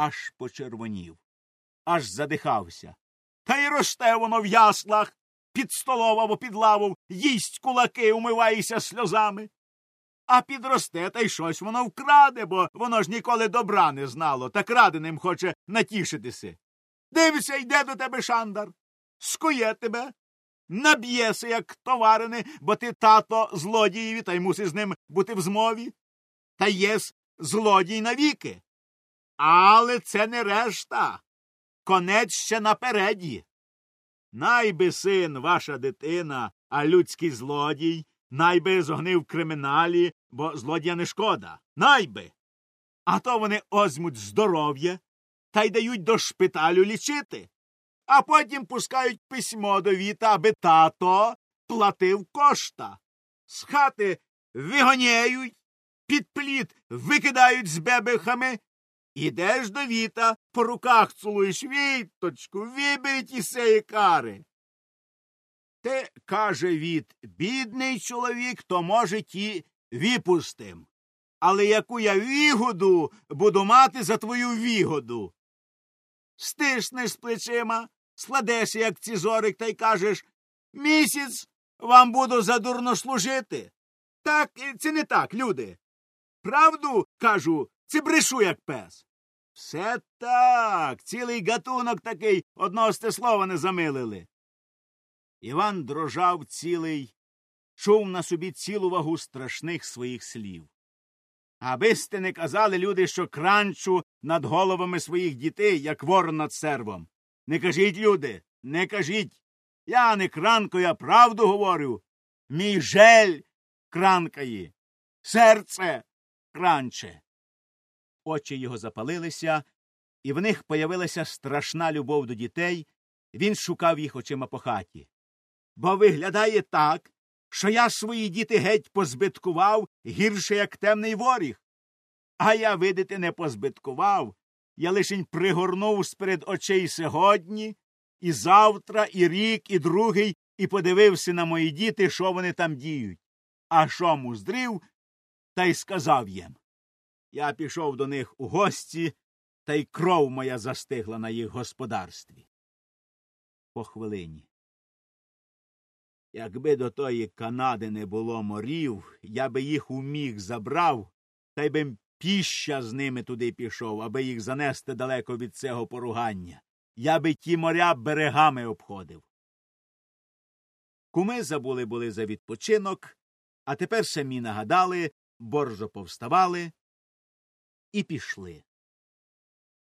аж почервонів, аж задихався. Та й росте воно в яслах, під столом або під лаву, їсть кулаки, умивається сльозами. А підросте, та й щось воно вкраде, бо воно ж ніколи добра не знало, та краденим хоче натішитися. Дивися, йде до тебе шандар, скує тебе, наб'єся, як товарине, бо ти тато злодієві, та й мусиш з ним бути в змові. Та єс злодій навіки. Але це не решта. Конець ще напереді. Найби син ваша дитина, а людський злодій, найби зогнив криміналі, бо злодія не шкода. Найби. А то вони озьмуть здоров'я та й дають до шпиталю лічити, а потім пускають письмо до віта, аби тато платив кошта. З хати вигоняють, під плід викидають з бебехами. Ідеш до віта, по руках цілуєш віточку, виберіть із цієї кари. Те, каже від, бідний чоловік, то може ті віпустим. Але яку я вігоду буду мати за твою вігоду? Стиснеш з плечима, складешся, як цізорик, та й кажеш місяць вам буду задурно служити. Так, це не так, люди. Правду кажу, це брешу, як пес. Все так, цілий гатунок такий одного сте слова не замилили. Іван дрожав цілий, чув на собі цілу вагу страшних своїх слів. Аби сте не казали люди, що кранчу над головами своїх дітей, як ворон над сервом. Не кажіть, люди, не кажіть. Я не кранкою, я правду говорю. Мій жель кранкає, серце кранче. Очі його запалилися, і в них появилася страшна любов до дітей. Він шукав їх очима по хаті. Бо виглядає так, що я свої діти геть позбиткував гірше, як темний воріг. А я, видите, не позбиткував. Я лишень пригорнув сперед очей сьогодні, і завтра, і рік, і другий, і подивився на мої діти, що вони там діють. А що муздрів, та й сказав їм. Я пішов до них у гості, та й кров моя застигла на їх господарстві. По хвилині. Якби до тої Канади не було морів, я би їх уміг забрав, та й би піща з ними туди пішов, аби їх занести далеко від цього поругання. Я би ті моря берегами обходив. Куми забули були за відпочинок, а тепер самі нагадали, борзо повставали і пішли.